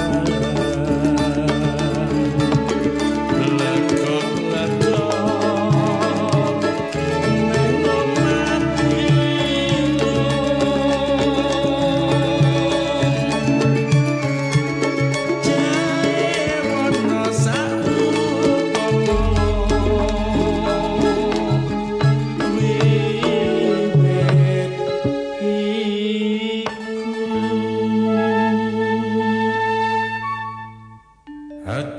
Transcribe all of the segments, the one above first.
love.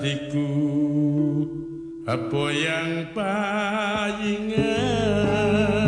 hatiku. Apa yang paling ingat?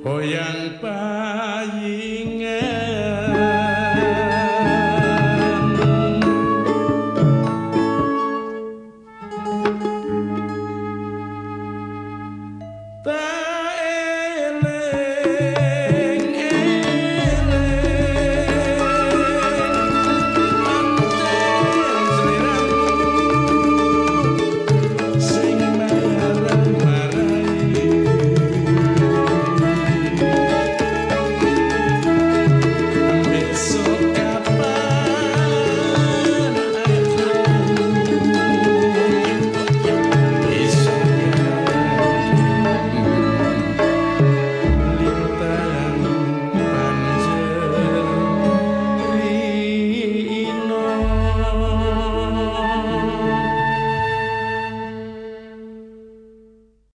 Hoyang eh.